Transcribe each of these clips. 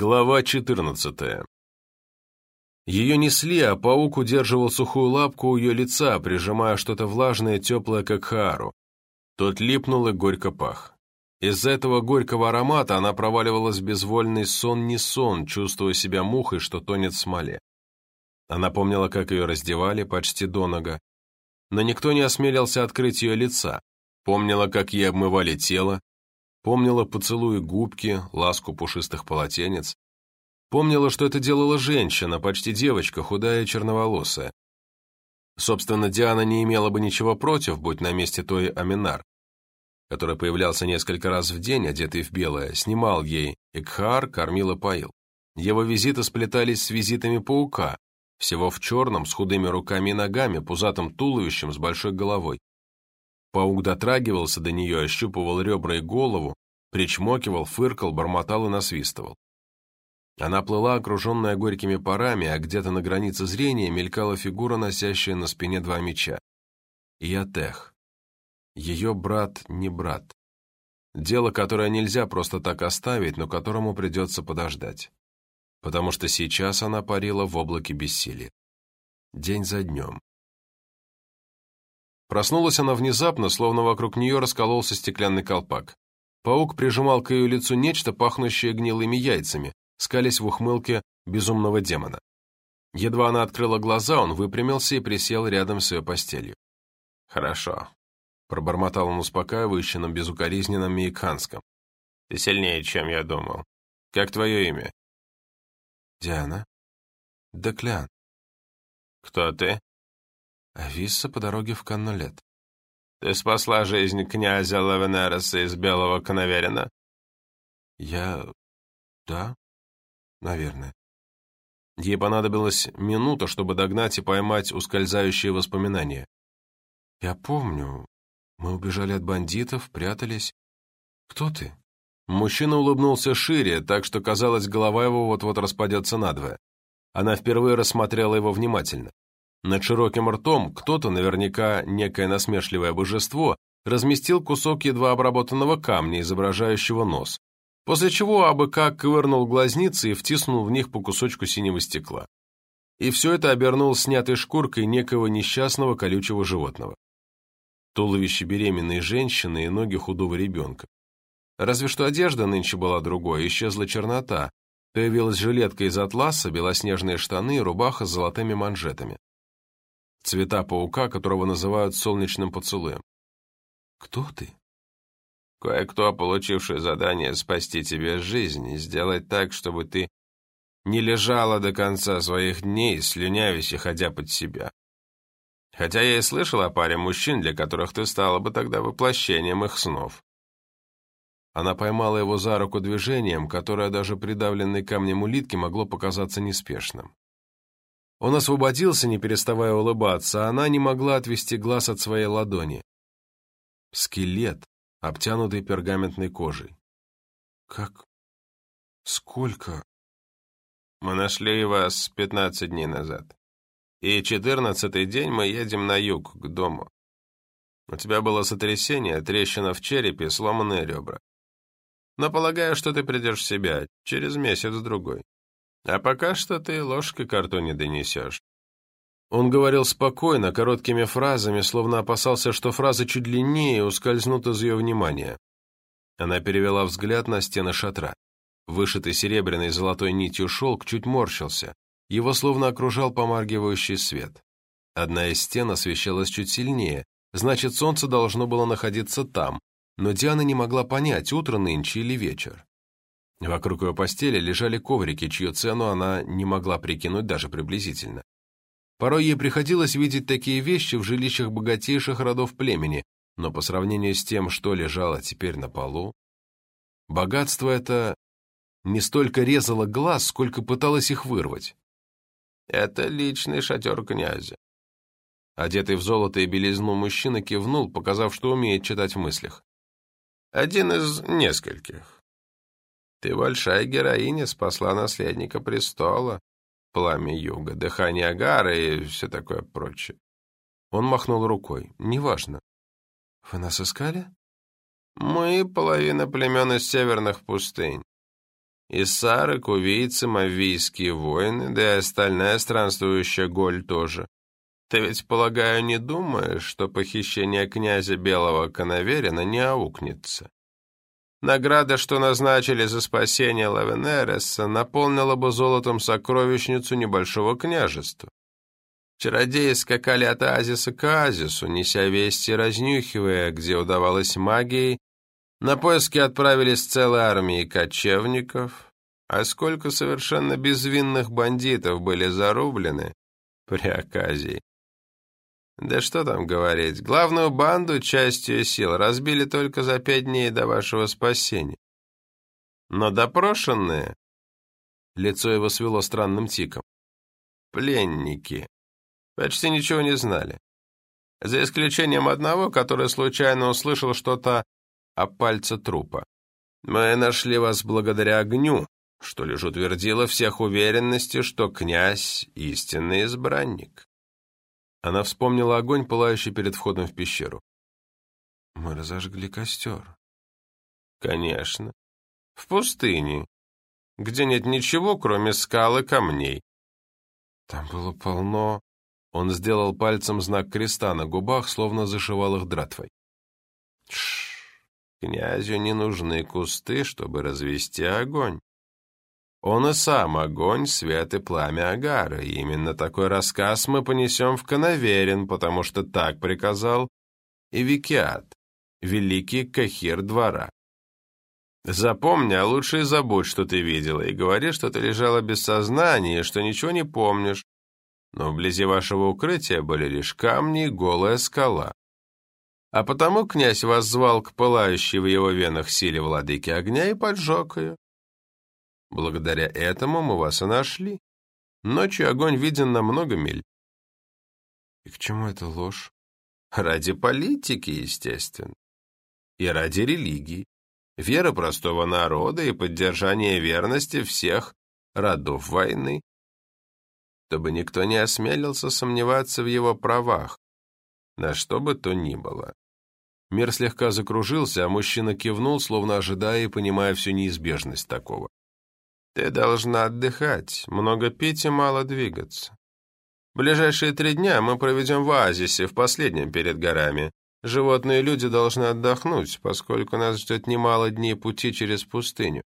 Глава 14 Ее несли, а паук удерживал сухую лапку у ее лица, прижимая что-то влажное, теплое, как хаару. Тот липнул и горько пах. Из-за этого горького аромата она проваливалась в безвольный сон-не сон, чувствуя себя мухой, что тонет в смоле. Она помнила, как ее раздевали почти до нога, но никто не осмелился открыть ее лица. Помнила, как ей обмывали тело, Помнила поцелуи губки, ласку пушистых полотенец. Помнила, что это делала женщина, почти девочка, худая и черноволосая. Собственно, Диана не имела бы ничего против, будь на месте той Аминар, который появлялся несколько раз в день, одетый в белое, снимал ей, Икхар кормил и поил. Его визиты сплетались с визитами паука, всего в черном, с худыми руками и ногами, пузатым туловищем, с большой головой. Паук дотрагивался до нее, ощупывал ребра и голову, причмокивал, фыркал, бормотал и насвистывал. Она плыла, окруженная горькими парами, а где-то на границе зрения мелькала фигура, носящая на спине два меча. Иотех. Ее брат не брат. Дело, которое нельзя просто так оставить, но которому придется подождать. Потому что сейчас она парила в облаке бессилия. День за днем. Проснулась она внезапно, словно вокруг нее раскололся стеклянный колпак. Паук прижимал к ее лицу нечто, пахнущее гнилыми яйцами, скались в ухмылке безумного демона. Едва она открыла глаза, он выпрямился и присел рядом с ее постелью. «Хорошо», — пробормотал он успокаивающе на безукоризненном мейкханском. «Ты сильнее, чем я думал. Как твое имя?» «Диана. Деклян». «Кто ты?» Ависса по дороге в Каннулет. «Ты спасла жизнь князя Лавенереса из Белого Коноверина?» «Я... да, наверное». Ей понадобилась минута, чтобы догнать и поймать ускользающие воспоминания. «Я помню. Мы убежали от бандитов, прятались. Кто ты?» Мужчина улыбнулся шире, так что, казалось, голова его вот-вот распадется надвое. Она впервые рассмотрела его внимательно. Над широким ртом кто-то, наверняка некое насмешливое божество, разместил кусок едва обработанного камня, изображающего нос, после чего абы как ковырнул глазницы и втиснул в них по кусочку синего стекла. И все это обернул снятой шкуркой некого несчастного колючего животного. Туловище беременной женщины и ноги худого ребенка. Разве что одежда нынче была другой, исчезла чернота, появилась жилетка из атласа, белоснежные штаны и рубаха с золотыми манжетами цвета паука, которого называют солнечным поцелуем. «Кто ты?» «Кое-кто, получивший задание спасти тебе жизнь и сделать так, чтобы ты не лежала до конца своих дней, слюнявясь и ходя под себя. Хотя я и слышал о паре мужчин, для которых ты стала бы тогда воплощением их снов». Она поймала его за руку движением, которое даже придавленной камнем улитки могло показаться неспешным. Он освободился, не переставая улыбаться, а она не могла отвести глаз от своей ладони. Скелет, обтянутый пергаментной кожей. Как? Сколько? Мы нашли вас пятнадцать дней назад. И четырнадцатый день мы едем на юг, к дому. У тебя было сотрясение, трещина в черепе, сломанные ребра. Но полагаю, что ты придешь в себя через месяц-другой. А пока что ты ложкой карту не донесешь. Он говорил спокойно, короткими фразами, словно опасался, что фразы чуть длиннее ускользнут из ее внимания. Она перевела взгляд на стены шатра. Вышитый серебряной золотой нитью шелк чуть морщился. Его словно окружал помаргивающий свет. Одна из стен освещалась чуть сильнее, значит, солнце должно было находиться там, но Диана не могла понять, утро нынче или вечер. Вокруг ее постели лежали коврики, чью цену она не могла прикинуть даже приблизительно. Порой ей приходилось видеть такие вещи в жилищах богатейших родов племени, но по сравнению с тем, что лежало теперь на полу, богатство это не столько резало глаз, сколько пыталось их вырвать. «Это личный шатер князя». Одетый в золото и белизну мужчина кивнул, показав, что умеет читать в мыслях. «Один из нескольких. Ты большая героиня, спасла наследника престола, пламя юга, дыхание Агары и все такое прочее. Он махнул рукой. Неважно. Вы нас искали? Мы половина племен из северных пустынь. Иссары, кувийцы, мавийские воины, да и остальная странствующая голь тоже. Ты ведь, полагаю, не думаешь, что похищение князя Белого Коноверина не аукнется? Награда, что назначили за спасение Лавенереса, наполнила бы золотом сокровищницу небольшого княжества. Чародеи скакали от оазиса к оазису, неся вести, разнюхивая, где удавалось магией. На поиски отправились целые армии кочевников, а сколько совершенно безвинных бандитов были зарублены при оказии. Да что там говорить, главную банду частью сил разбили только за пять дней до вашего спасения. Но допрошенные... Лицо его свело странным тиком. Пленники почти ничего не знали. За исключением одного, который случайно услышал что-то о пальце трупа. Мы нашли вас благодаря огню, что лишь утвердило всех уверенности, что князь — истинный избранник. Она вспомнила огонь, пылающий перед входом в пещеру. Мы разожгли костер. Конечно. В пустыне, где нет ничего, кроме скал и камней. Там было полно он сделал пальцем знак креста на губах, словно зашивал их дратвой. Шш, князю не нужны кусты, чтобы развести огонь. Он и сам огонь, свет и пламя Агара, и именно такой рассказ мы понесем в Коноверин, потому что так приказал и Викиат, великий кахир двора. Запомни, а лучше и забудь, что ты видела, и говори, что ты лежала без сознания, что ничего не помнишь, но вблизи вашего укрытия были лишь камни и голая скала. А потому князь вас звал к пылающей в его венах силе владыки огня и поджег ее. Благодаря этому мы вас и нашли. Ночью огонь виден на много миль. И к чему эта ложь? Ради политики, естественно. И ради религии. Веры простого народа и поддержания верности всех родов войны чтобы никто не осмелился сомневаться в его правах, на что бы то ни было. Мир слегка закружился, а мужчина кивнул, словно ожидая и понимая всю неизбежность такого. «Ты должна отдыхать, много пить и мало двигаться. Ближайшие три дня мы проведем в оазисе, в последнем перед горами. Животные и люди должны отдохнуть, поскольку нас ждет немало дней пути через пустыню».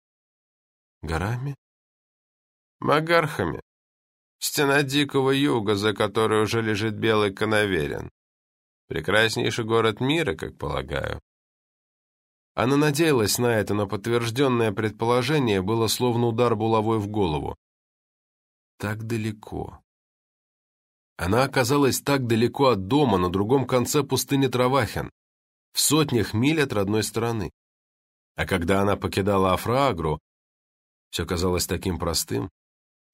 «Горами?» «Магархами. Стена дикого юга, за которой уже лежит белый коноверин. Прекраснейший город мира, как полагаю. Она надеялась на это, но подтвержденное предположение было словно удар булавой в голову. Так далеко. Она оказалась так далеко от дома, на другом конце пустыни Травахин, в сотнях миль от родной стороны. А когда она покидала Афраагру, все казалось таким простым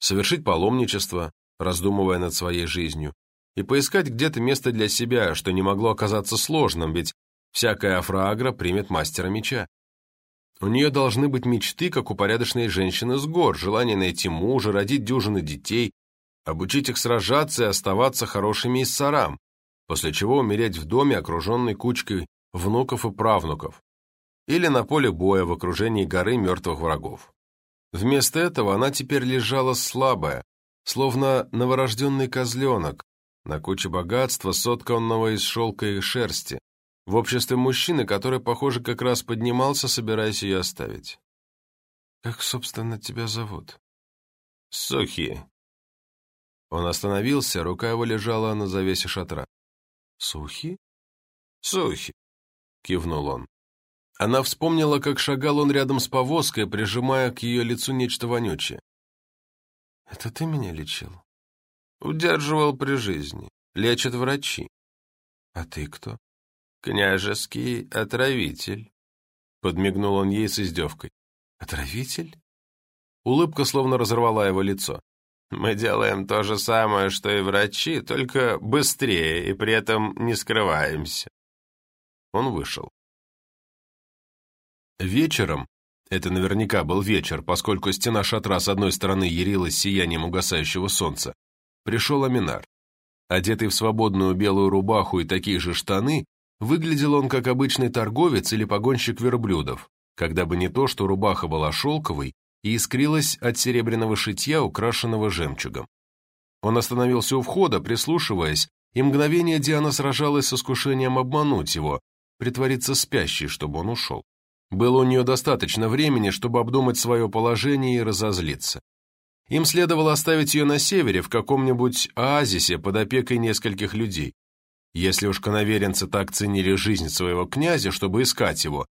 совершить паломничество, раздумывая над своей жизнью, и поискать где-то место для себя, что не могло оказаться сложным, ведь всякая афраагра примет мастера меча. У нее должны быть мечты, как у порядочной женщины с гор, желание найти мужа, родить дюжины детей, обучить их сражаться и оставаться хорошими иссарам, после чего умереть в доме, окруженной кучкой внуков и правнуков, или на поле боя в окружении горы мертвых врагов. Вместо этого она теперь лежала слабая, словно новорожденный козленок, на куче богатства, сотканного из шелка и шерсти, в обществе мужчины, который, похоже, как раз поднимался, собираясь ее оставить. «Как, собственно, тебя зовут?» «Сухи». Он остановился, рука его лежала на завесе шатра. «Сухи?» «Сухи», — кивнул он. Она вспомнила, как шагал он рядом с повозкой, прижимая к ее лицу нечто вонючее. «Это ты меня лечил?» «Удерживал при жизни. Лечат врачи». «А ты кто?» «Княжеский отравитель», — подмигнул он ей с издевкой. «Отравитель?» Улыбка словно разорвала его лицо. «Мы делаем то же самое, что и врачи, только быстрее, и при этом не скрываемся». Он вышел. Вечером, это наверняка был вечер, поскольку стена шатра с одной стороны ярилась сиянием угасающего солнца, пришел Аминар. Одетый в свободную белую рубаху и такие же штаны, выглядел он как обычный торговец или погонщик верблюдов, когда бы не то, что рубаха была шелковой, и искрилась от серебряного шитья, украшенного жемчугом. Он остановился у входа, прислушиваясь, и мгновение Диана сражалась с искушением обмануть его, притвориться спящей, чтобы он ушел. Было у нее достаточно времени, чтобы обдумать свое положение и разозлиться. Им следовало оставить ее на севере, в каком-нибудь оазисе под опекой нескольких людей. Если уж коноверенцы так ценили жизнь своего князя, чтобы искать его,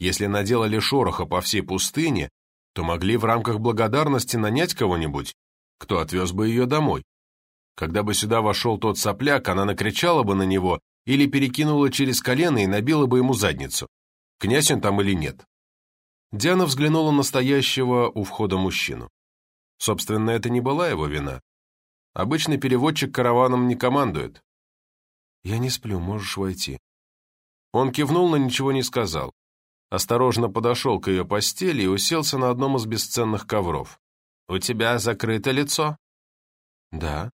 если наделали шороха по всей пустыне, то могли в рамках благодарности нанять кого-нибудь, кто отвез бы ее домой. Когда бы сюда вошел тот сопляк, она накричала бы на него или перекинула через колено и набила бы ему задницу. Князь он там или нет? Диана взглянула на стоящего у входа мужчину. Собственно, это не была его вина. Обычный переводчик караваном не командует. «Я не сплю, можешь войти». Он кивнул, но ничего не сказал. Осторожно подошел к ее постели и уселся на одном из бесценных ковров. «У тебя закрыто лицо?» «Да».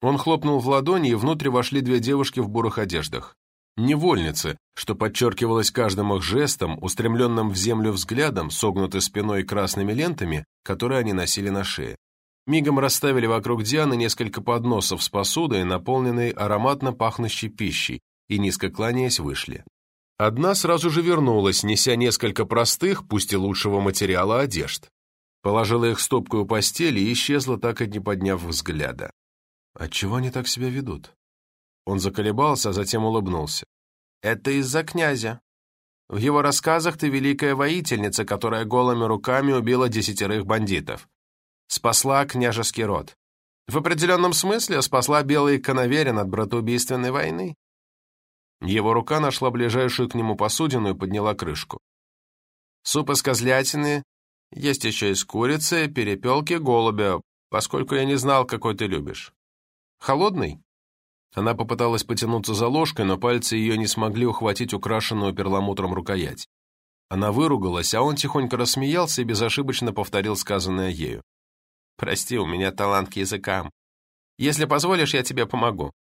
Он хлопнул в ладони, и внутрь вошли две девушки в бурых одеждах. Невольницы, что подчеркивалось каждым их жестом, устремленным в землю взглядом, согнуты спиной красными лентами, которые они носили на шее. Мигом расставили вокруг Дианы несколько подносов с посудой, наполненной ароматно пахнущей пищей, и, низко кланяясь, вышли. Одна сразу же вернулась, неся несколько простых, пусть и лучшего материала, одежд. Положила их стопкой у постели и исчезла, так и не подняв взгляда. Отчего они так себя ведут? Он заколебался, а затем улыбнулся. «Это из-за князя. В его рассказах ты великая воительница, которая голыми руками убила десятерых бандитов. Спасла княжеский род. В определенном смысле спасла белый коноверин от братоубийственной войны. Его рука нашла ближайшую к нему посудину и подняла крышку. Суп из козлятины, есть еще из курицы, перепелки голубя, поскольку я не знал, какой ты любишь. Холодный? Она попыталась потянуться за ложкой, но пальцы ее не смогли ухватить украшенную перламутром рукоять. Она выругалась, а он тихонько рассмеялся и безошибочно повторил сказанное ею. «Прости, у меня талант к языкам. Если позволишь, я тебе помогу».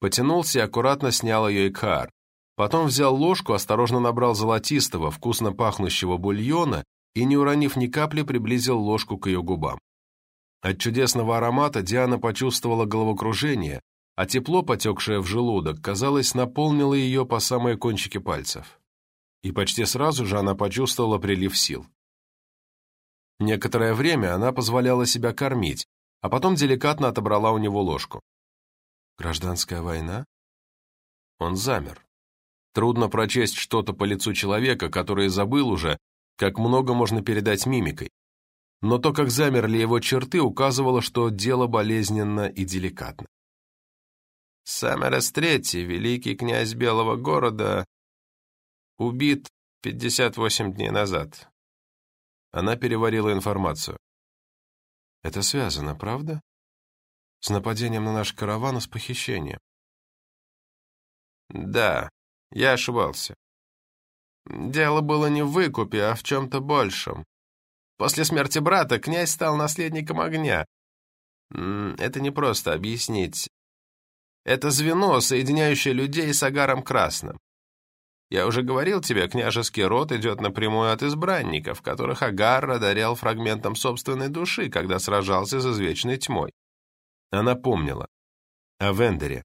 Потянулся и аккуратно снял ее икар. Потом взял ложку, осторожно набрал золотистого, вкусно пахнущего бульона и, не уронив ни капли, приблизил ложку к ее губам. От чудесного аромата Диана почувствовала головокружение, а тепло, потекшее в желудок, казалось, наполнило ее по самые кончики пальцев. И почти сразу же она почувствовала прилив сил. Некоторое время она позволяла себя кормить, а потом деликатно отобрала у него ложку. Гражданская война? Он замер. Трудно прочесть что-то по лицу человека, который забыл уже, как много можно передать мимикой. Но то, как замерли его черты, указывало, что дело болезненно и деликатно. Самарас III, великий князь Белого города, убит 58 дней назад. Она переварила информацию. Это связано, правда? С нападением на наш караван и с похищением. Да, я ошибался. Дело было не в выкупе, а в чем-то большем. После смерти брата князь стал наследником огня. Это не просто объяснить. Это звено, соединяющее людей с Агаром Красным. Я уже говорил тебе, княжеский род идет напрямую от избранников, которых Агар одарял фрагментом собственной души, когда сражался с извечной тьмой. Она помнила. О Вендере.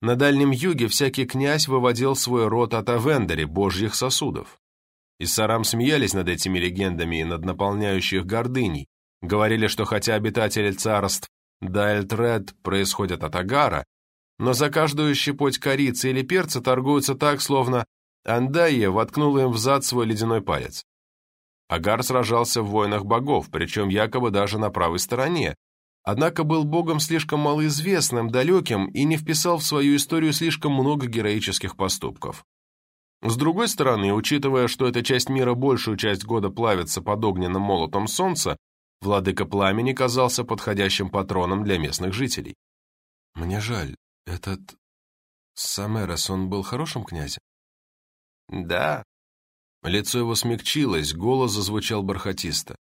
На Дальнем Юге всякий князь выводил свой род от Авендере, божьих сосудов. И сарам смеялись над этими легендами и над наполняющих гордыней, говорили, что хотя обитатели царств Дайльтред происходят от Агара, но за каждую щепоть корицы или перца торгуются так, словно Андайя воткнула им в зад свой ледяной палец. Агар сражался в войнах богов, причем якобы даже на правой стороне, однако был богом слишком малоизвестным, далеким и не вписал в свою историю слишком много героических поступков. С другой стороны, учитывая, что эта часть мира большую часть года плавится под огненным молотом солнца, владыка пламени казался подходящим патроном для местных жителей. Мне жаль, этот Самерос, он был хорошим князем? Да. Лицо его смягчилось, голос зазвучал бархатисто.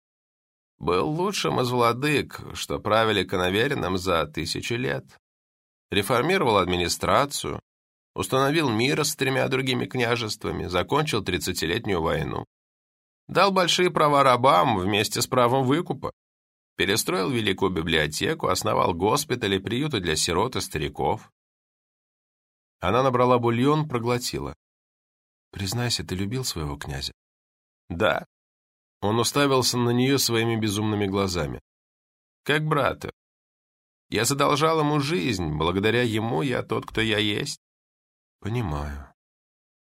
Был лучшим из владык, что правили коноверином за тысячи лет. Реформировал администрацию, установил мир с тремя другими княжествами, закончил тридцатилетнюю войну. Дал большие права рабам вместе с правом выкупа. Перестроил великую библиотеку, основал госпитали, приюты для сирот и стариков. Она набрала бульон, проглотила. «Признайся, ты любил своего князя?» «Да». Он уставился на нее своими безумными глазами. «Как брата. Я задолжал ему жизнь, благодаря ему я тот, кто я есть». «Понимаю».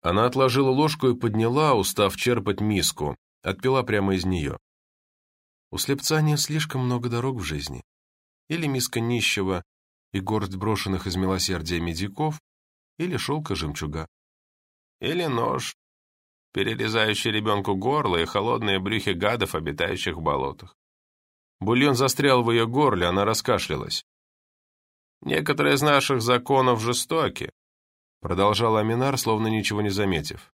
Она отложила ложку и подняла, устав черпать миску, отпила прямо из нее. У слепца не слишком много дорог в жизни. Или миска нищего и горсть брошенных из милосердия медиков, или шелка жемчуга. Или нож, перерезающий ребенку горло и холодные брюхи гадов, обитающих в болотах. Бульон застрял в ее горле, она раскашлялась. «Некоторые из наших законов жестоки», — продолжал Аминар, словно ничего не заметив.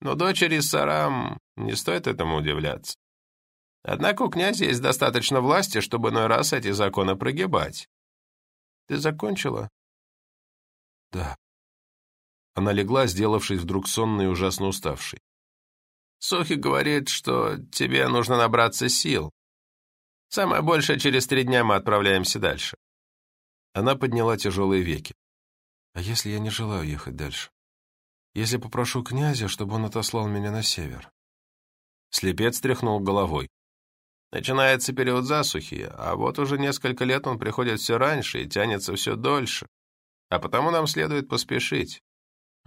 «Но дочери Сарам не стоит этому удивляться. Однако у князя есть достаточно власти, чтобы иной раз эти законы прогибать. Ты закончила?» «Да», она легла, сделавшись вдруг сонной и ужасно уставшей. «Сухи говорит, что тебе нужно набраться сил. Самое большее, через три дня мы отправляемся дальше». Она подняла тяжелые веки. «А если я не желаю ехать дальше? Если попрошу князя, чтобы он отослал меня на север?» Слепец тряхнул головой. Начинается период засухи, а вот уже несколько лет он приходит все раньше и тянется все дольше. А потому нам следует поспешить.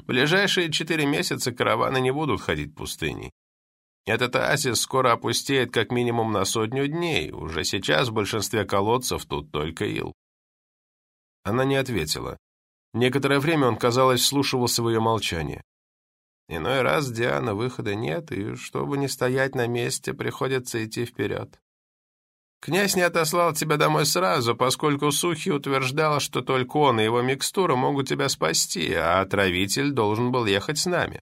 В ближайшие четыре месяца караваны не будут ходить пустыней. Этот оазис скоро опустеет как минимум на сотню дней. Уже сейчас в большинстве колодцев тут только ил. Она не ответила. Некоторое время он, казалось, вслушивался в ее молчание. Иной раз, Диана, выхода нет, и чтобы не стоять на месте, приходится идти вперед. Князь не отослал тебя домой сразу, поскольку Сухи утверждал, что только он и его микстура могут тебя спасти, а отравитель должен был ехать с нами.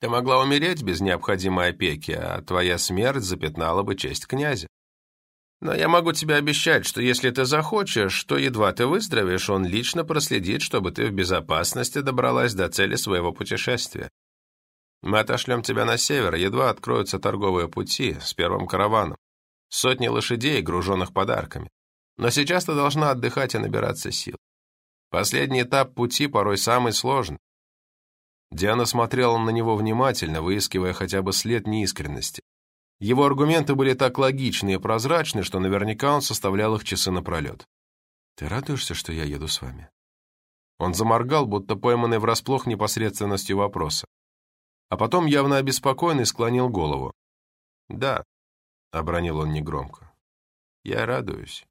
Ты могла умереть без необходимой опеки, а твоя смерть запятнала бы честь князя. Но я могу тебе обещать, что если ты захочешь, то едва ты выздоровеешь, он лично проследит, чтобы ты в безопасности добралась до цели своего путешествия. Мы отошлем тебя на север, едва откроются торговые пути с первым караваном сотни лошадей, груженных подарками. Но сейчас ты должна отдыхать и набираться сил. Последний этап пути порой самый сложный. Диана смотрела на него внимательно, выискивая хотя бы след неискренности. Его аргументы были так логичны и прозрачны, что наверняка он составлял их часы напролет. «Ты радуешься, что я еду с вами?» Он заморгал, будто пойманный врасплох непосредственностью вопроса. А потом, явно обеспокоенный, склонил голову. «Да, — обронил он негромко. «Я радуюсь».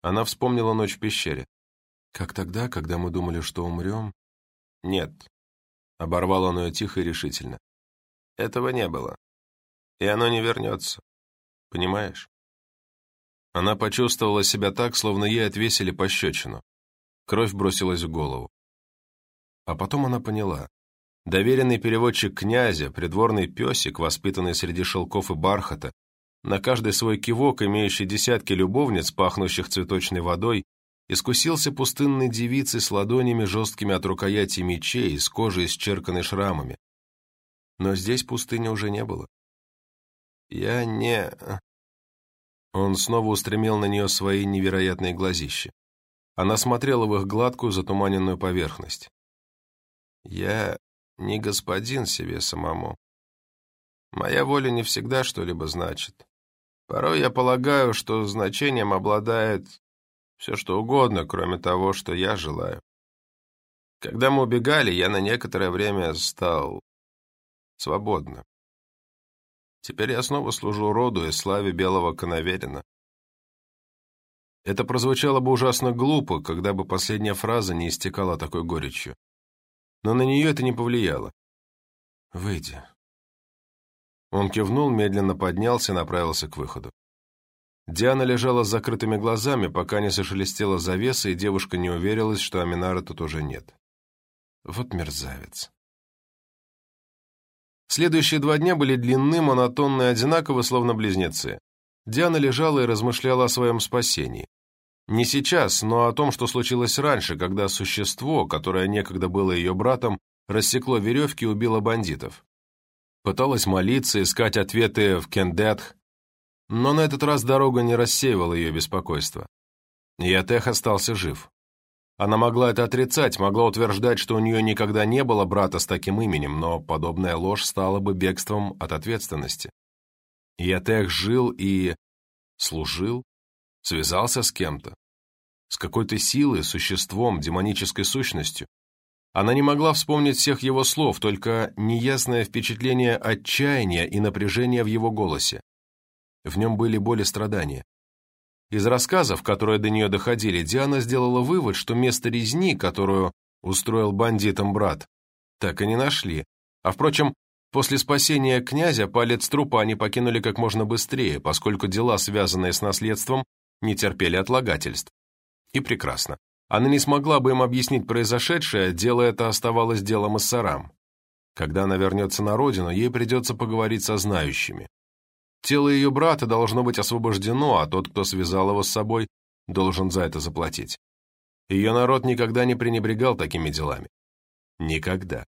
Она вспомнила ночь в пещере. «Как тогда, когда мы думали, что умрем?» «Нет», — оборвал он ее тихо и решительно. «Этого не было. И оно не вернется. Понимаешь?» Она почувствовала себя так, словно ей отвесили пощечину. Кровь бросилась в голову. А потом она поняла. Доверенный переводчик князя, придворный песик, воспитанный среди шелков и бархата, на каждый свой кивок, имеющий десятки любовниц, пахнущих цветочной водой, искусился пустынной девицей с ладонями жесткими от рукояти мечей, с кожей, исчерканной шрамами. Но здесь пустыни уже не было. «Я не...» Он снова устремил на нее свои невероятные глазища. Она смотрела в их гладкую, затуманенную поверхность. «Я не господин себе самому. Моя воля не всегда что-либо значит. Порой я полагаю, что значением обладает все что угодно, кроме того, что я желаю. Когда мы убегали, я на некоторое время стал свободным. Теперь я снова служу роду и славе белого коноверина. Это прозвучало бы ужасно глупо, когда бы последняя фраза не истекала такой горечью. Но на нее это не повлияло. «Выйди», он кивнул, медленно поднялся и направился к выходу. Диана лежала с закрытыми глазами, пока не зашелестела завеса, и девушка не уверилась, что Аминара тут уже нет. Вот мерзавец. Следующие два дня были длинны, монотонны одинаковы, словно близнецы. Диана лежала и размышляла о своем спасении. Не сейчас, но о том, что случилось раньше, когда существо, которое некогда было ее братом, рассекло веревки и убило бандитов. Пыталась молиться, искать ответы в Кендетх, но на этот раз дорога не рассеивала ее беспокойство. Ятех остался жив. Она могла это отрицать, могла утверждать, что у нее никогда не было брата с таким именем, но подобная ложь стала бы бегством от ответственности. Ятех жил и служил, связался с кем-то, с какой-то силой, существом, демонической сущностью. Она не могла вспомнить всех его слов, только неясное впечатление отчаяния и напряжения в его голосе. В нем были боль и страдания. Из рассказов, которые до нее доходили, Диана сделала вывод, что место резни, которую устроил бандитам брат, так и не нашли. А, впрочем, после спасения князя палец трупа они покинули как можно быстрее, поскольку дела, связанные с наследством, не терпели отлагательств. И прекрасно. Она не смогла бы им объяснить произошедшее, дело это оставалось делом Иссарам. Когда она вернется на родину, ей придется поговорить со знающими. Тело ее брата должно быть освобождено, а тот, кто связал его с собой, должен за это заплатить. Ее народ никогда не пренебрегал такими делами. Никогда.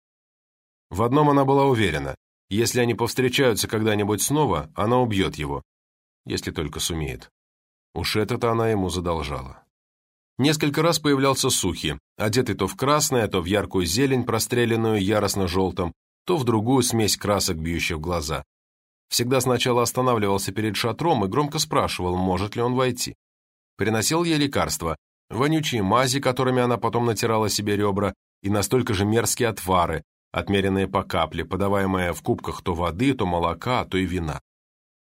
В одном она была уверена. Если они повстречаются когда-нибудь снова, она убьет его. Если только сумеет. Уж это-то она ему задолжала. Несколько раз появлялся Сухи, одетый то в красное, то в яркую зелень, простреленную яростно-желтым, то в другую смесь красок, бьющих в глаза. Всегда сначала останавливался перед шатром и громко спрашивал, может ли он войти. Приносил ей лекарства, вонючие мази, которыми она потом натирала себе ребра, и настолько же мерзкие отвары, отмеренные по капле, подаваемые в кубках то воды, то молока, то и вина.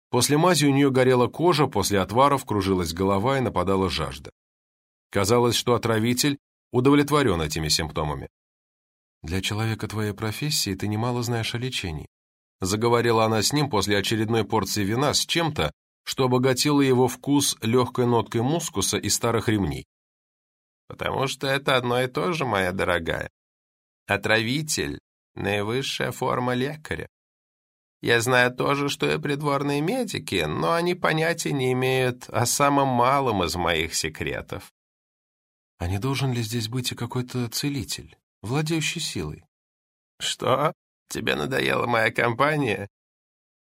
После мази у нее горела кожа, после отваров кружилась голова и нападала жажда. Казалось, что отравитель удовлетворен этими симптомами. «Для человека твоей профессии ты немало знаешь о лечении», Заговорила она с ним после очередной порции вина с чем-то, что обогатило его вкус легкой ноткой мускуса и старых ремней. «Потому что это одно и то же, моя дорогая. Отравитель — наивысшая форма лекаря. Я знаю тоже, что и придворные медики, но они понятия не имеют о самом малом из моих секретов». «А не должен ли здесь быть и какой-то целитель, владеющий силой?» «Что?» Тебе надоела моя компания?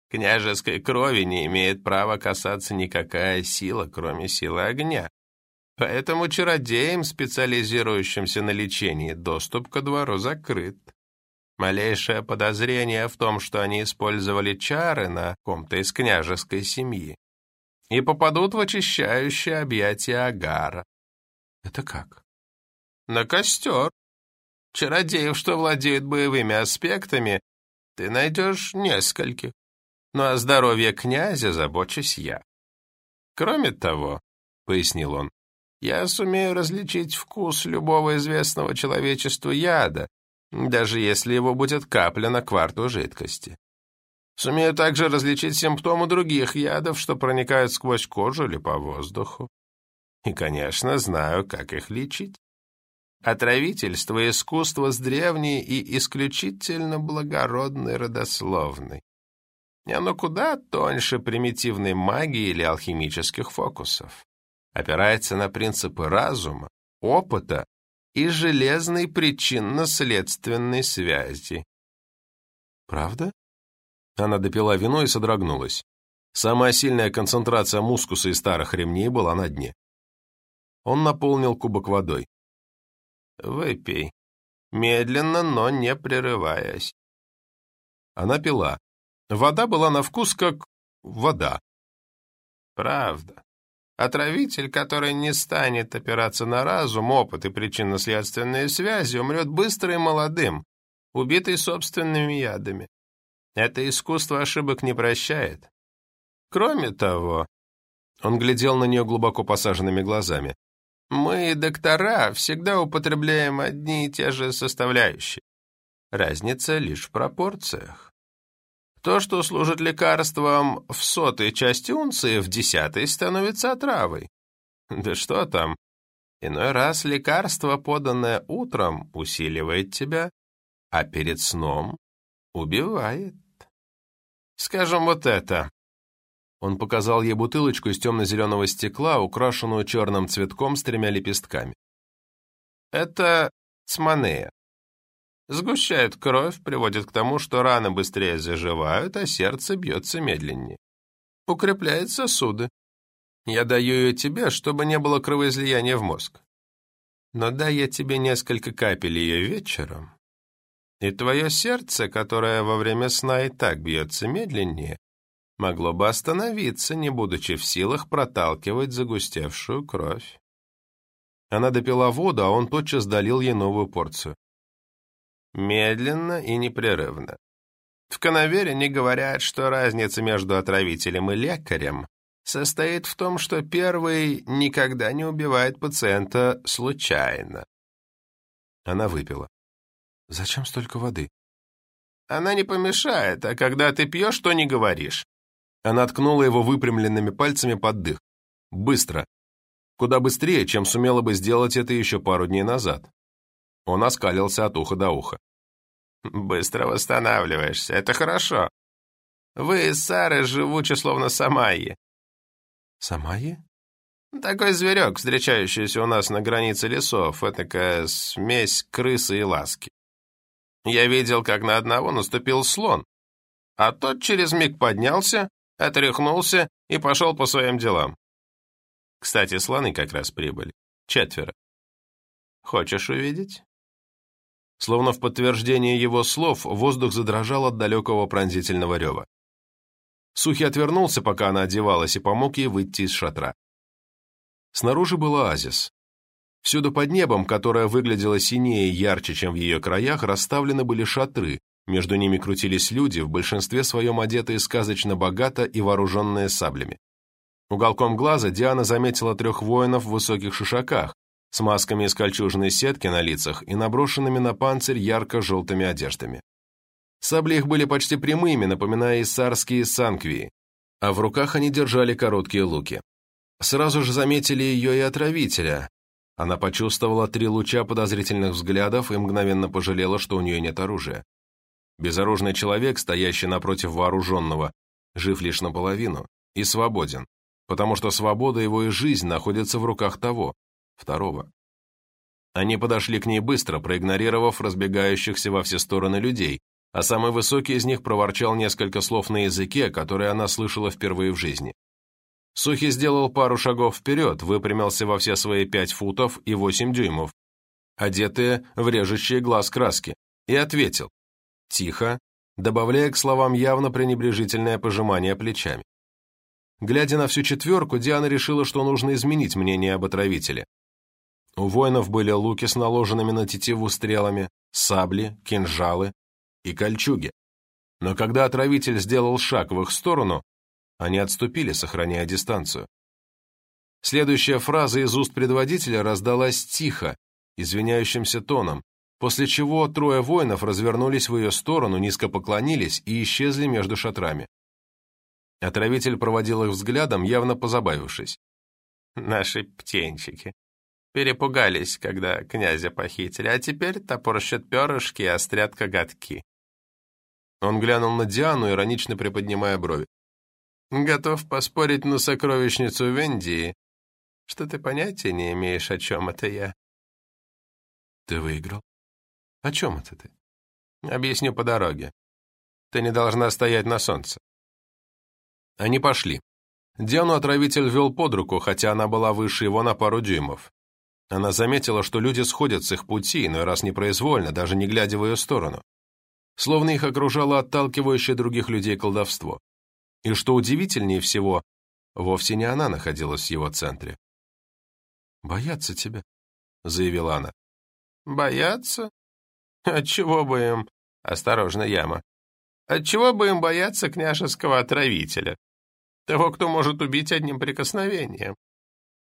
Княжеской крови не имеет права касаться никакая сила, кроме силы огня. Поэтому чародеям, специализирующимся на лечении, доступ ко двору закрыт. Малейшее подозрение в том, что они использовали чары на ком-то из княжеской семьи, и попадут в очищающее объятие Агара. Это как? На костер. Чародеев, что владеют боевыми аспектами, ты найдешь нескольких. Но о здоровье князя забочусь я. Кроме того, — пояснил он, — я сумею различить вкус любого известного человечеству яда, даже если его будет капля на кварту жидкости. Сумею также различить симптомы других ядов, что проникают сквозь кожу или по воздуху. И, конечно, знаю, как их лечить. Отравительство — искусство с древней и исключительно благородной родословной. И оно куда тоньше примитивной магии или алхимических фокусов. Опирается на принципы разума, опыта и железной причинно-следственной связи. «Правда?» Она допила вино и содрогнулась. Самая сильная концентрация мускуса и старых ремней была на дне. Он наполнил кубок водой. Выпей. Медленно, но не прерываясь. Она пила. Вода была на вкус как вода. Правда. Отравитель, который не станет опираться на разум, опыт и причинно-следственные связи, умрет быстро и молодым, убитый собственными ядами. Это искусство ошибок не прощает. Кроме того, он глядел на нее глубоко посаженными глазами, мы, доктора, всегда употребляем одни и те же составляющие. Разница лишь в пропорциях. То, что служит лекарством в сотой части унции, в десятой становится отравой. Да что там? Иной раз лекарство, поданное утром, усиливает тебя, а перед сном убивает. Скажем вот это. Он показал ей бутылочку из темно-зеленого стекла, украшенную черным цветком с тремя лепестками. Это цманея. Сгущает кровь, приводит к тому, что раны быстрее заживают, а сердце бьется медленнее. Укрепляет сосуды. Я даю ее тебе, чтобы не было кровоизлияния в мозг. Но дай я тебе несколько капель ее вечером, и твое сердце, которое во время сна и так бьется медленнее, могло бы остановиться, не будучи в силах проталкивать загустевшую кровь. Она допила воду, а он тотчас долил ей новую порцию медленно и непрерывно. В Канавере не говорят, что разница между отравителем и лекарем состоит в том, что первый никогда не убивает пациента случайно. Она выпила. «Зачем столько воды?» «Она не помешает, а когда ты пьешь, то не говоришь». Она ткнула его выпрямленными пальцами под дых. «Быстро. Куда быстрее, чем сумела бы сделать это еще пару дней назад. Он оскалился от уха до уха. «Быстро восстанавливаешься, это хорошо. Вы с Сарой живучи, словно самайи». «Самайи?» «Такой зверек, встречающийся у нас на границе лесов, этакая смесь крысы и ласки. Я видел, как на одного наступил слон, а тот через миг поднялся, отряхнулся и пошел по своим делам. Кстати, слоны как раз прибыли. Четверо. Хочешь увидеть?» Словно в подтверждение его слов, воздух задрожал от далекого пронзительного рева. Сухий отвернулся, пока она одевалась, и помог ей выйти из шатра. Снаружи был оазис. Всюду под небом, которое выглядело синее и ярче, чем в ее краях, расставлены были шатры, между ними крутились люди, в большинстве своем одетые сказочно богато и вооруженные саблями. Уголком глаза Диана заметила трех воинов в высоких шишаках, с масками из кольчужной сетки на лицах и наброшенными на панцирь ярко-желтыми одеждами. Сабли их были почти прямыми, напоминая иссарские санквии, а в руках они держали короткие луки. Сразу же заметили ее и отравителя. Она почувствовала три луча подозрительных взглядов и мгновенно пожалела, что у нее нет оружия. Безоружный человек, стоящий напротив вооруженного, жив лишь наполовину и свободен, потому что свобода его и жизнь находятся в руках того, второго. Они подошли к ней быстро, проигнорировав разбегающихся во все стороны людей, а самый высокий из них проворчал несколько слов на языке, которые она слышала впервые в жизни. Сухий сделал пару шагов вперед, выпрямился во все свои пять футов и восемь дюймов, одетые в режущие глаз краски, и ответил, тихо, добавляя к словам явно пренебрежительное пожимание плечами. Глядя на всю четверку, Диана решила, что нужно изменить мнение об отравителе. У воинов были луки с наложенными на тетиву стрелами, сабли, кинжалы и кольчуги. Но когда отравитель сделал шаг в их сторону, они отступили, сохраняя дистанцию. Следующая фраза из уст предводителя раздалась тихо, извиняющимся тоном, после чего трое воинов развернулись в ее сторону, низко поклонились и исчезли между шатрами. Отравитель проводил их взглядом, явно позабавившись. «Наши птенчики», Перепугались, когда князя похитили, а теперь топорщат перышки и острят коготки. Он глянул на Диану, иронично приподнимая брови. «Готов поспорить на сокровищницу Вендии, что ты понятия не имеешь, о чем это я». «Ты выиграл? О чем это ты?» «Объясню по дороге. Ты не должна стоять на солнце». Они пошли. Диану отравитель вел под руку, хотя она была выше его на пару дюймов. Она заметила, что люди сходят с их пути, но раз непроизвольно, даже не глядя в ее сторону. Словно их окружало отталкивающее других людей колдовство. И что удивительнее всего, вовсе не она находилась в его центре. «Боятся тебя», — заявила она. «Боятся? Отчего бы им...» «Осторожно, яма. Отчего бы им бояться княжеского отравителя? Того, кто может убить одним прикосновением.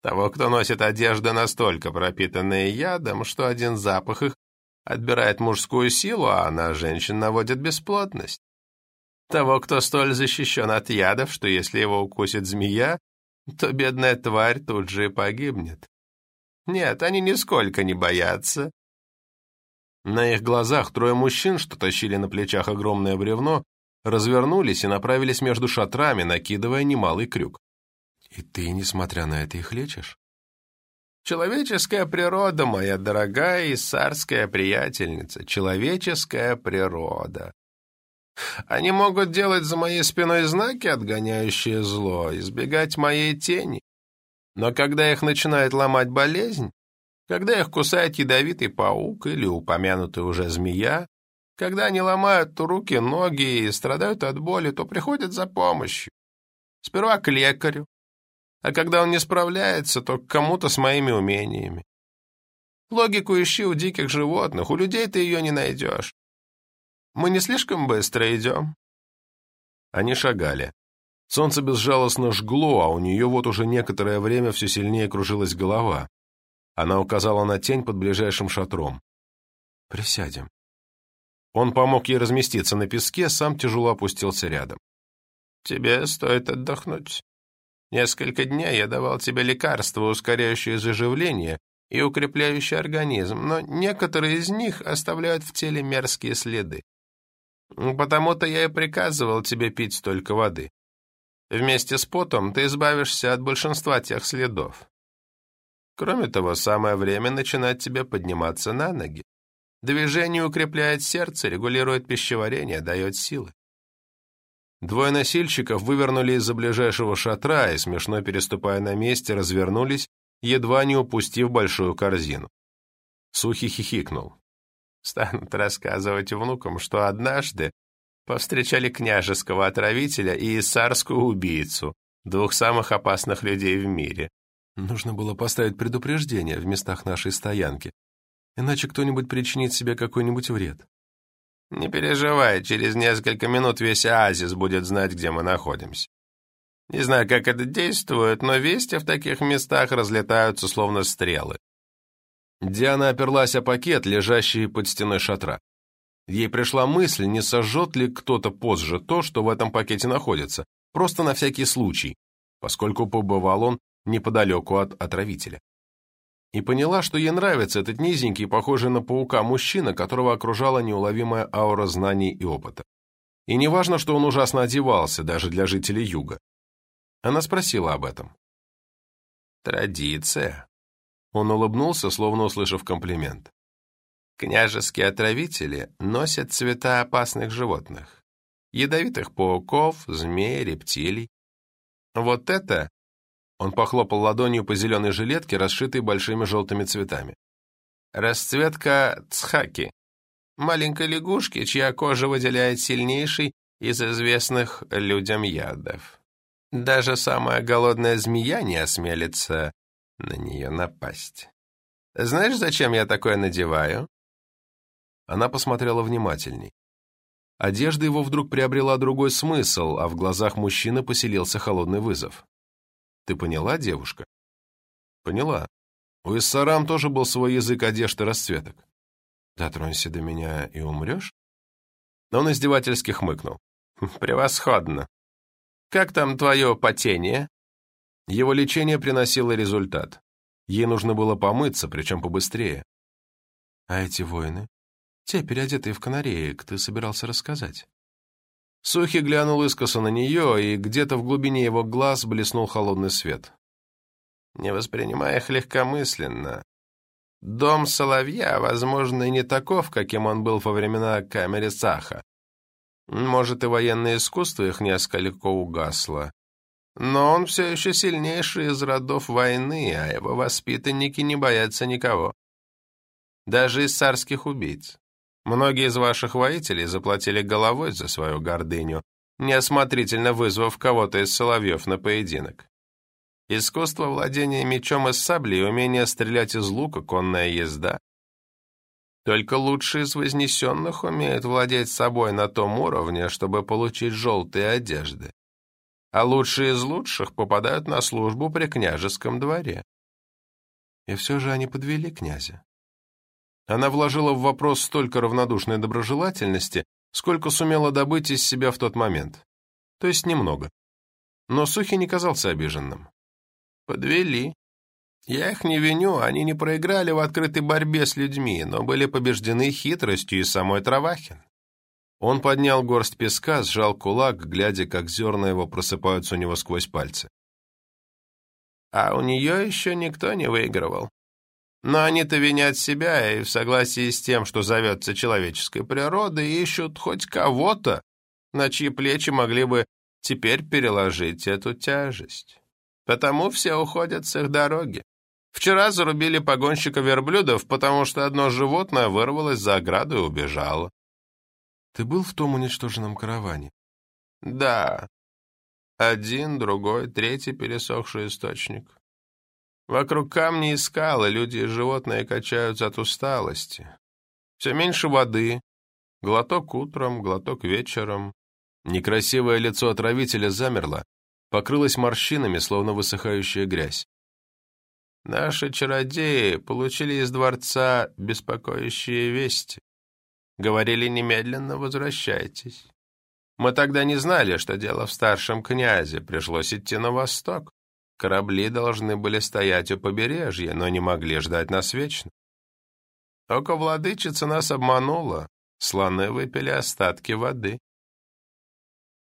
Того, кто носит одежды настолько пропитанные ядом, что один запах их отбирает мужскую силу, а на женщин наводит бесплодность. Того, кто столь защищен от ядов, что если его укусит змея, то бедная тварь тут же и погибнет. Нет, они нисколько не боятся. На их глазах трое мужчин, что тащили на плечах огромное бревно, развернулись и направились между шатрами, накидывая немалый крюк. «И ты, несмотря на это, их лечишь?» Человеческая природа, моя дорогая и царская приятельница, человеческая природа. Они могут делать за моей спиной знаки, отгоняющие зло, избегать моей тени. Но когда их начинает ломать болезнь, когда их кусает ядовитый паук или упомянутая уже змея, когда они ломают руки, ноги и страдают от боли, то приходят за помощью. Сперва к лекарю, а когда он не справляется, то к кому-то с моими умениями. Логику ищи у диких животных, у людей ты ее не найдешь. Мы не слишком быстро идем?» Они шагали. Солнце безжалостно жгло, а у нее вот уже некоторое время все сильнее кружилась голова. Она указала на тень под ближайшим шатром. «Присядем». Он помог ей разместиться на песке, сам тяжело опустился рядом. «Тебе стоит отдохнуть. Несколько дней я давал тебе лекарства, ускоряющие заживление и укрепляющие организм, но некоторые из них оставляют в теле мерзкие следы. Потому-то я и приказывал тебе пить столько воды. Вместе с потом ты избавишься от большинства тех следов. Кроме того, самое время начинать тебе подниматься на ноги. Движение укрепляет сердце, регулирует пищеварение, дает силы. Двое носильщиков вывернули из-за ближайшего шатра и, смешно переступая на месте, развернулись, едва не упустив большую корзину. Сухий хихикнул. Станут рассказывать внукам, что однажды повстречали княжеского отравителя и царскую убийцу, двух самых опасных людей в мире. Нужно было поставить предупреждение в местах нашей стоянки, иначе кто-нибудь причинит себе какой-нибудь вред. Не переживай, через несколько минут весь оазис будет знать, где мы находимся. Не знаю, как это действует, но вести в таких местах разлетаются словно стрелы. Диана оперлась о пакет, лежащий под стеной шатра. Ей пришла мысль, не сожжет ли кто-то позже то, что в этом пакете находится, просто на всякий случай, поскольку побывал он неподалеку от отравителя и поняла, что ей нравится этот низенький, похожий на паука мужчина, которого окружала неуловимая аура знаний и опыта. И неважно, что он ужасно одевался, даже для жителей юга. Она спросила об этом. «Традиция». Он улыбнулся, словно услышав комплимент. «Княжеские отравители носят цвета опасных животных. Ядовитых пауков, змей, рептилий. Вот это он похлопал ладонью по зеленой жилетке, расшитой большими желтыми цветами. Расцветка цхаки. Маленькой лягушки, чья кожа выделяет сильнейший из известных людям ядов. Даже самая голодная змея не осмелится на нее напасть. Знаешь, зачем я такое надеваю?» Она посмотрела внимательней. Одежда его вдруг приобрела другой смысл, а в глазах мужчины поселился холодный вызов. Ты поняла, девушка? Поняла. У Иссарам тоже был свой язык одежды расцветок. Дотронься до меня и умрешь? Он издевательски хмыкнул. Превосходно. Как там твое потение? Его лечение приносило результат. Ей нужно было помыться, причем побыстрее. А эти воины? Те, переодетые в канареек, ты собирался рассказать? Сухи глянул искоса на нее, и где-то в глубине его глаз блеснул холодный свет. «Не воспринимая их легкомысленно. Дом Соловья, возможно, и не таков, каким он был во времена камеры Саха. Может, и военное искусство их несколько угасло. Но он все еще сильнейший из родов войны, а его воспитанники не боятся никого. Даже из царских убийц. Многие из ваших воителей заплатили головой за свою гордыню, неосмотрительно вызвав кого-то из соловьев на поединок. Искусство владения мечом и саблей, умение стрелять из лука, конная езда. Только лучшие из вознесенных умеют владеть собой на том уровне, чтобы получить желтые одежды. А лучшие из лучших попадают на службу при княжеском дворе. И все же они подвели князя. Она вложила в вопрос столько равнодушной доброжелательности, сколько сумела добыть из себя в тот момент. То есть немного. Но Сухи не казался обиженным. «Подвели. Я их не виню, они не проиграли в открытой борьбе с людьми, но были побеждены хитростью и самой Травахин». Он поднял горсть песка, сжал кулак, глядя, как зерна его просыпаются у него сквозь пальцы. а у нее еще никто не выигрывал. Но они-то винят себя и в согласии с тем, что зовется человеческой природой, ищут хоть кого-то, на чьи плечи могли бы теперь переложить эту тяжесть. Потому все уходят с их дороги. Вчера зарубили погонщика верблюдов, потому что одно животное вырвалось за ограду и убежало. Ты был в том уничтоженном караване? Да. Один, другой, третий пересохший источник. Вокруг камни и скалы люди и животные качаются от усталости. Все меньше воды. Глоток утром, глоток вечером. Некрасивое лицо отравителя замерло, покрылось морщинами, словно высыхающая грязь. Наши чародеи получили из дворца беспокоящие вести. Говорили, немедленно возвращайтесь. Мы тогда не знали, что дело в старшем князе, пришлось идти на восток. Корабли должны были стоять у побережья, но не могли ждать нас вечно. Только владычица нас обманула, слоны выпили остатки воды.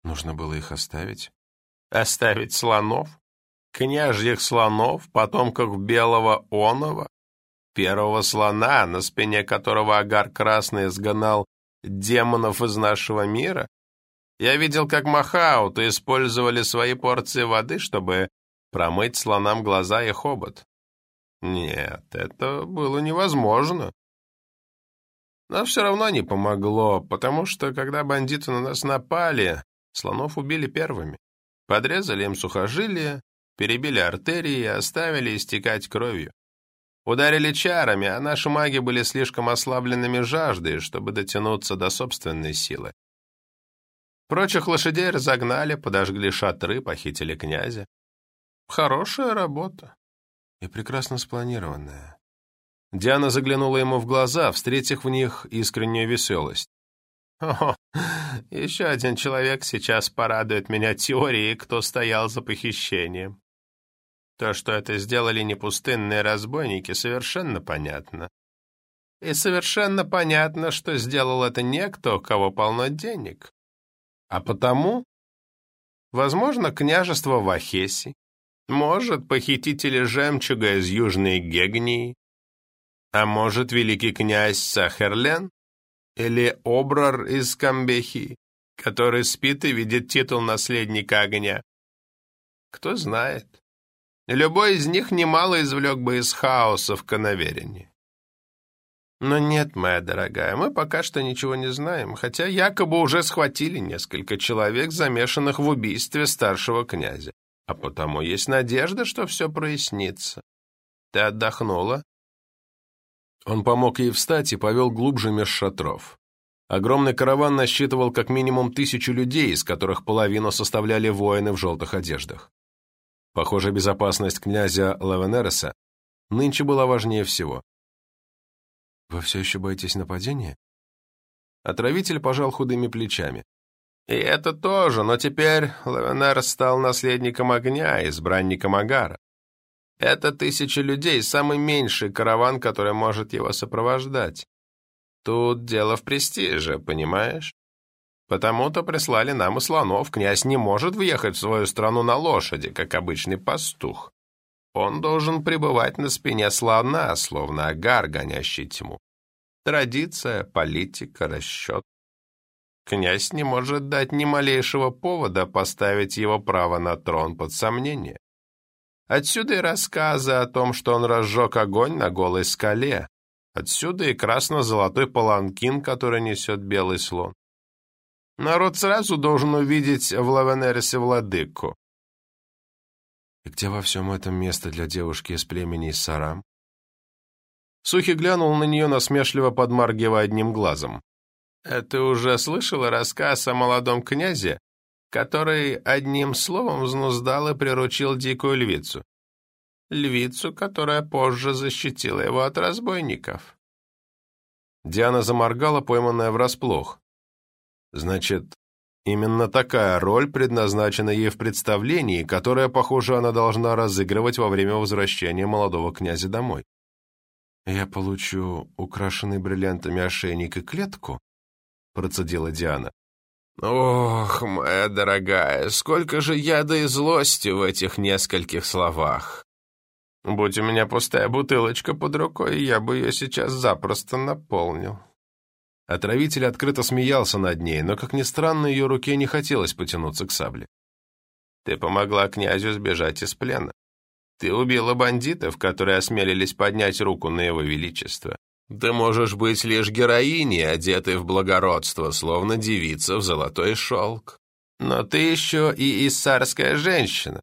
Нужно было их оставить. Оставить слонов? Княжьих слонов, потомков белого онова? Первого слона, на спине которого Агар Красный сгонал демонов из нашего мира? Я видел, как Махауты использовали свои порции воды, чтобы промыть слонам глаза и хобот. Нет, это было невозможно. Но все равно не помогло, потому что, когда бандиты на нас напали, Слонов убили первыми. Подрезали им сухожилия, перебили артерии и оставили истекать кровью. Ударили чарами, а наши маги были слишком ослабленными жаждой, чтобы дотянуться до собственной силы. Прочих лошадей разогнали, подожгли шатры, похитили князя. Хорошая работа. И прекрасно спланированная. Диана заглянула ему в глаза, встретив в них искреннюю веселость. О, еще один человек сейчас порадует меня теорией, кто стоял за похищением. То, что это сделали не пустынные разбойники, совершенно понятно. И совершенно понятно, что сделал это некто, у кого полно денег. А потому, возможно, княжество Вахеси, может, похитители жемчуга из Южной Гегнии, а может, великий князь Сахерлен? Или Обрар из Камбехи, который спит и видит титул наследника огня? Кто знает. Любой из них немало извлек бы из хаоса в Коноверине. Но нет, моя дорогая, мы пока что ничего не знаем, хотя якобы уже схватили несколько человек, замешанных в убийстве старшего князя. А потому есть надежда, что все прояснится. Ты отдохнула? Он помог ей встать и повел глубже меж шатров. Огромный караван насчитывал как минимум тысячу людей, из которых половину составляли воины в желтых одеждах. Похоже, безопасность князя Лавенереса нынче была важнее всего. «Вы все еще боитесь нападения?» Отравитель пожал худыми плечами. «И это тоже, но теперь Лавенерес стал наследником огня, избранником Агара. Это тысяча людей, самый меньший караван, который может его сопровождать. Тут дело в престиже, понимаешь? Потому-то прислали нам и слонов. Князь не может въехать в свою страну на лошади, как обычный пастух. Он должен пребывать на спине слона, словно агар, гонящий тьму. Традиция, политика, расчет. Князь не может дать ни малейшего повода поставить его право на трон под сомнение. Отсюда и рассказы о том, что он разжег огонь на голой скале. Отсюда и красно-золотой паланкин, который несет белый слон. Народ сразу должен увидеть в Лавенересе владыку. И где во всем этом место для девушки из племени Сарам? Сухи глянул на нее, насмешливо подмаргивая одним глазом. «Э, «Ты уже слышала рассказ о молодом князе, который одним словом взнуздал и приручил дикую львицу. Львицу, которая позже защитила его от разбойников. Диана заморгала, пойманная врасплох. Значит, именно такая роль предназначена ей в представлении, которое, похоже, она должна разыгрывать во время возвращения молодого князя домой. «Я получу украшенный бриллиантами ошейник и клетку?» — процедила Диана. Ох, моя дорогая, сколько же яда и злости в этих нескольких словах. Будь у меня пустая бутылочка под рукой, я бы ее сейчас запросто наполнил». Отравитель открыто смеялся над ней, но, как ни странно, ее руке не хотелось потянуться к сабле. «Ты помогла князю сбежать из плена. Ты убила бандитов, которые осмелились поднять руку на его величество. Ты можешь быть лишь героиней, одетой в благородство, словно девица в золотой шелк. Но ты еще и иссарская женщина.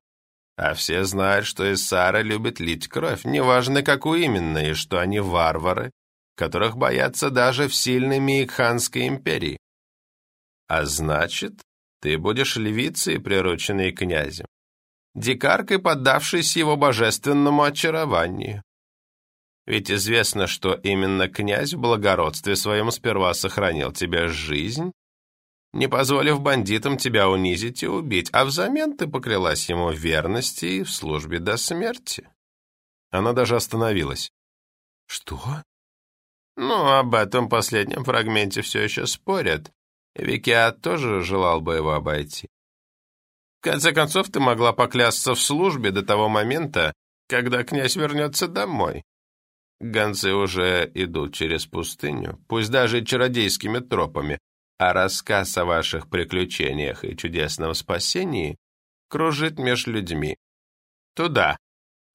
А все знают, что иссары любят лить кровь, неважно какую именно, и что они варвары, которых боятся даже в сильной Мейкханской империи. А значит, ты будешь львицей, прирученной князем, дикаркой, поддавшейся его божественному очарованию. Ведь известно, что именно князь в благородстве своем сперва сохранил тебе жизнь, не позволив бандитам тебя унизить и убить, а взамен ты поклялась ему верности и в службе до смерти. Она даже остановилась. Что? Ну, об этом последнем фрагменте все еще спорят. Викиат тоже желал бы его обойти. В конце концов, ты могла поклясться в службе до того момента, когда князь вернется домой. Гонцы уже идут через пустыню, пусть даже чародейскими тропами, а рассказ о ваших приключениях и чудесном спасении кружит меж людьми. Туда.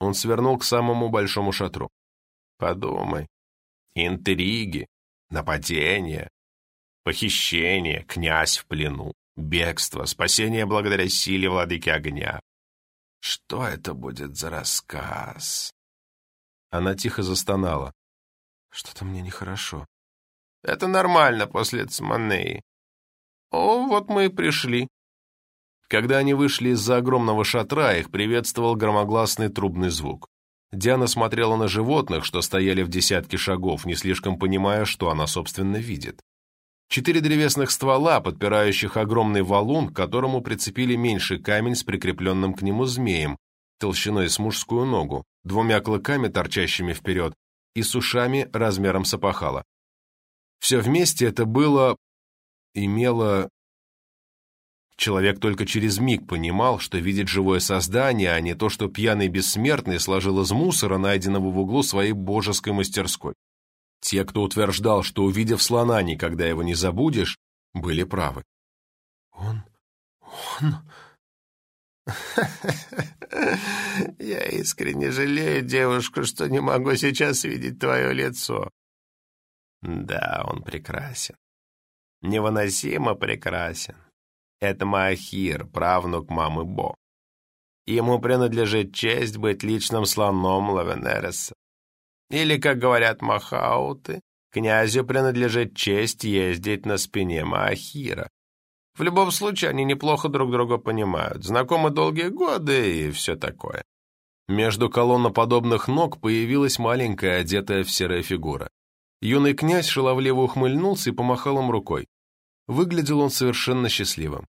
Он свернул к самому большому шатру. Подумай. Интриги, нападения, похищение, князь в плену, бегство, спасение благодаря силе владыки огня. Что это будет за рассказ? Она тихо застонала. Что-то мне нехорошо. Это нормально после Цманеи. О, вот мы и пришли. Когда они вышли из-за огромного шатра, их приветствовал громогласный трубный звук. Диана смотрела на животных, что стояли в десятке шагов, не слишком понимая, что она, собственно, видит. Четыре древесных ствола, подпирающих огромный валун, к которому прицепили меньший камень с прикрепленным к нему змеем, толщиной с мужскую ногу, двумя клыками, торчащими вперед, и с ушами размером с опахала. Все вместе это было... имело... Человек только через миг понимал, что видит живое создание, а не то, что пьяный бессмертный сложил из мусора, найденного в углу своей божеской мастерской. Те, кто утверждал, что, увидев слона, никогда его не забудешь, были правы. «Он... он...» Я искренне жалею, девушка, что не могу сейчас видеть твое лицо. Да, он прекрасен. Невыносимо прекрасен. Это Маахир, правнук мамы Бо. Ему принадлежит честь быть личным слоном Лавенереса. Или, как говорят махауты, князю принадлежит честь ездить на спине Маахира. В любом случае, они неплохо друг друга понимают, знакомы долгие годы и все такое. Между колонноподобных ног появилась маленькая, одетая в серая фигура. Юный князь шаловливо ухмыльнулся и помахал им рукой. Выглядел он совершенно счастливым.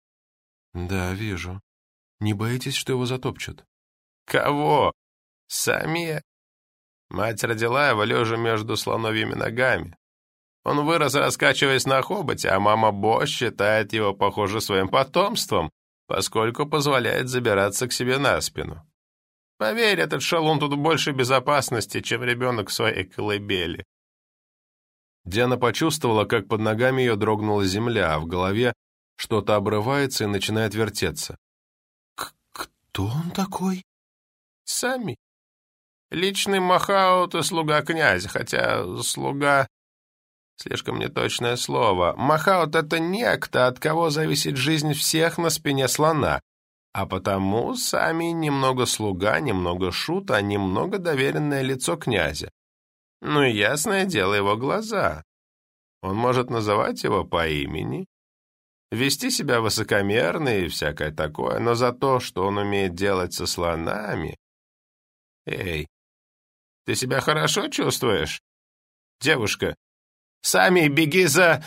«Да, вижу. Не боитесь, что его затопчут?» «Кого? Сами?» Мать родила его лежа между слоновьими ногами. Он вырос, раскачиваясь на хоботе, а мама Бо считает его, похоже, своим потомством, поскольку позволяет забираться к себе на спину. Поверь, этот шалун тут больше безопасности, чем ребенок в своей колыбели. Диана почувствовала, как под ногами ее дрогнула земля, а в голове что-то обрывается и начинает вертеться. «Кто он такой?» «Сами. Личный Махаут и слуга князя, хотя слуга Слишком неточное слово. Махаут — это некто, от кого зависит жизнь всех на спине слона. А потому сами немного слуга, немного шут, а немного доверенное лицо князя. Ну и ясное дело его глаза. Он может называть его по имени, вести себя высокомерно и всякое такое, но за то, что он умеет делать со слонами... Эй, ты себя хорошо чувствуешь? Девушка, Сами беги за...»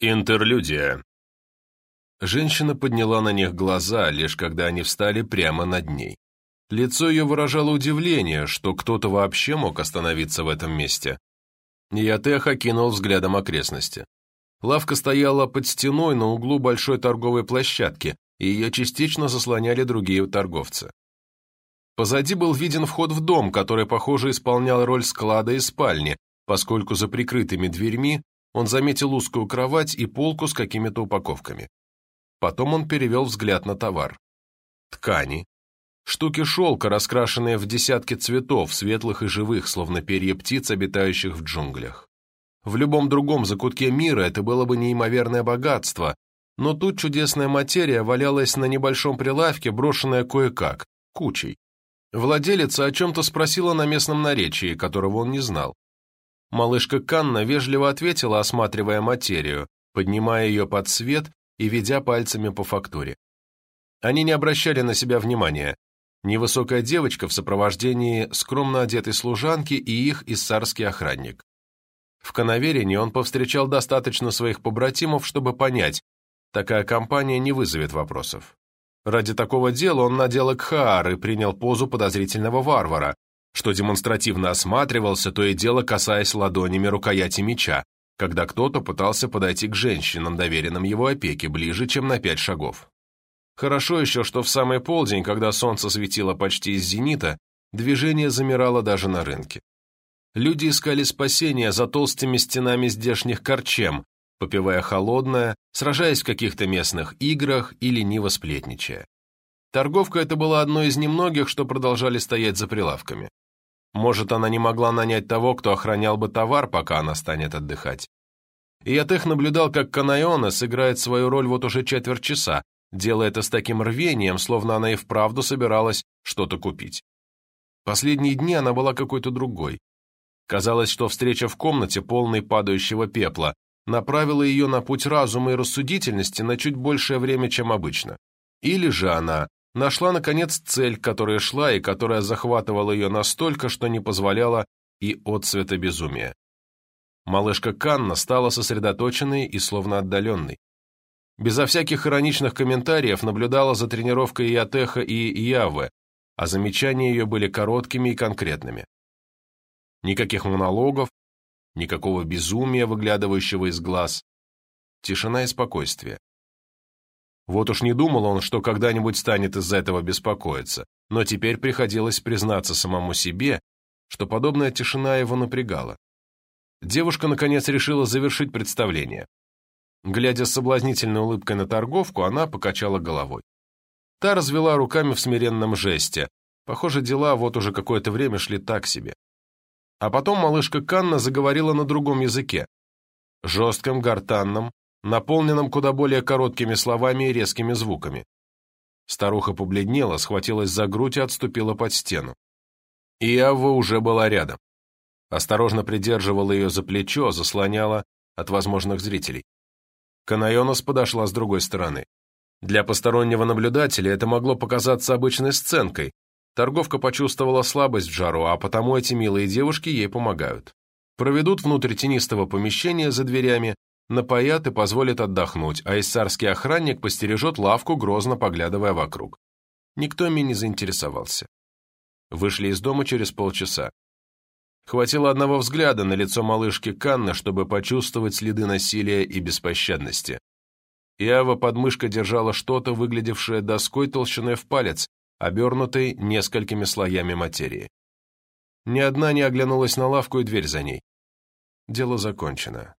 Интерлюдия. Женщина подняла на них глаза, лишь когда они встали прямо над ней. Лицо ее выражало удивление, что кто-то вообще мог остановиться в этом месте. Ятех окинул взглядом окрестности. Лавка стояла под стеной на углу большой торговой площадки, и ее частично заслоняли другие торговцы. Позади был виден вход в дом, который, похоже, исполнял роль склада и спальни, поскольку за прикрытыми дверьми он заметил узкую кровать и полку с какими-то упаковками. Потом он перевел взгляд на товар. Ткани. Штуки шелка, раскрашенные в десятки цветов, светлых и живых, словно перья птиц, обитающих в джунглях. В любом другом закутке мира это было бы неимоверное богатство, но тут чудесная материя валялась на небольшом прилавке, брошенная кое-как, кучей. Владелица о чем-то спросила на местном наречии, которого он не знал. Малышка Канна вежливо ответила, осматривая материю, поднимая ее под свет и ведя пальцами по фактуре. Они не обращали на себя внимания. Невысокая девочка в сопровождении скромно одетой служанки и их иссарский охранник. В Коноверине он повстречал достаточно своих побратимов, чтобы понять, такая компания не вызовет вопросов. Ради такого дела он надел экхаар и принял позу подозрительного варвара, что демонстративно осматривался, то и дело касаясь ладонями рукояти меча, когда кто-то пытался подойти к женщинам, доверенным его опеке, ближе, чем на пять шагов. Хорошо еще, что в самый полдень, когда солнце светило почти из зенита, движение замирало даже на рынке. Люди искали спасения за толстыми стенами здешних корчем, попивая холодное, сражаясь в каких-то местных играх или лениво сплетничая. Торговка это была одной из немногих, что продолжали стоять за прилавками. Может, она не могла нанять того, кто охранял бы товар, пока она станет отдыхать. И я тех наблюдал, как Канайона сыграет свою роль вот уже четверть часа, делая это с таким рвением, словно она и вправду собиралась что-то купить. Последние дни она была какой-то другой. Казалось, что встреча в комнате, полной падающего пепла, направила ее на путь разума и рассудительности на чуть большее время, чем обычно. Или же она нашла, наконец, цель, которая шла и которая захватывала ее настолько, что не позволяла и отцвета безумия. Малышка Канна стала сосредоточенной и словно отдаленной. Безо всяких ироничных комментариев наблюдала за тренировкой Ятеха и Явы, а замечания ее были короткими и конкретными. Никаких монологов, никакого безумия, выглядывающего из глаз. Тишина и спокойствие. Вот уж не думал он, что когда-нибудь станет из-за этого беспокоиться, но теперь приходилось признаться самому себе, что подобная тишина его напрягала. Девушка, наконец, решила завершить представление. Глядя с соблазнительной улыбкой на торговку, она покачала головой. Та развела руками в смиренном жесте. Похоже, дела вот уже какое-то время шли так себе. А потом малышка Канна заговорила на другом языке. Жестком, гортанном, наполненном куда более короткими словами и резкими звуками. Старуха побледнела, схватилась за грудь и отступила под стену. И Авва уже была рядом. Осторожно придерживала ее за плечо, заслоняла от возможных зрителей. Канайонос подошла с другой стороны. Для постороннего наблюдателя это могло показаться обычной сценкой, Торговка почувствовала слабость в жару, а потому эти милые девушки ей помогают. Проведут внутрь тенистого помещения за дверями, напоят и позволят отдохнуть, а иссарский охранник постережет лавку, грозно поглядывая вокруг. Никто ими не заинтересовался. Вышли из дома через полчаса. Хватило одного взгляда на лицо малышки Канны, чтобы почувствовать следы насилия и беспощадности. Иава под мышкой держала что-то, выглядевшее доской толщиной в палец, обернутой несколькими слоями материи. Ни одна не оглянулась на лавку и дверь за ней. Дело закончено.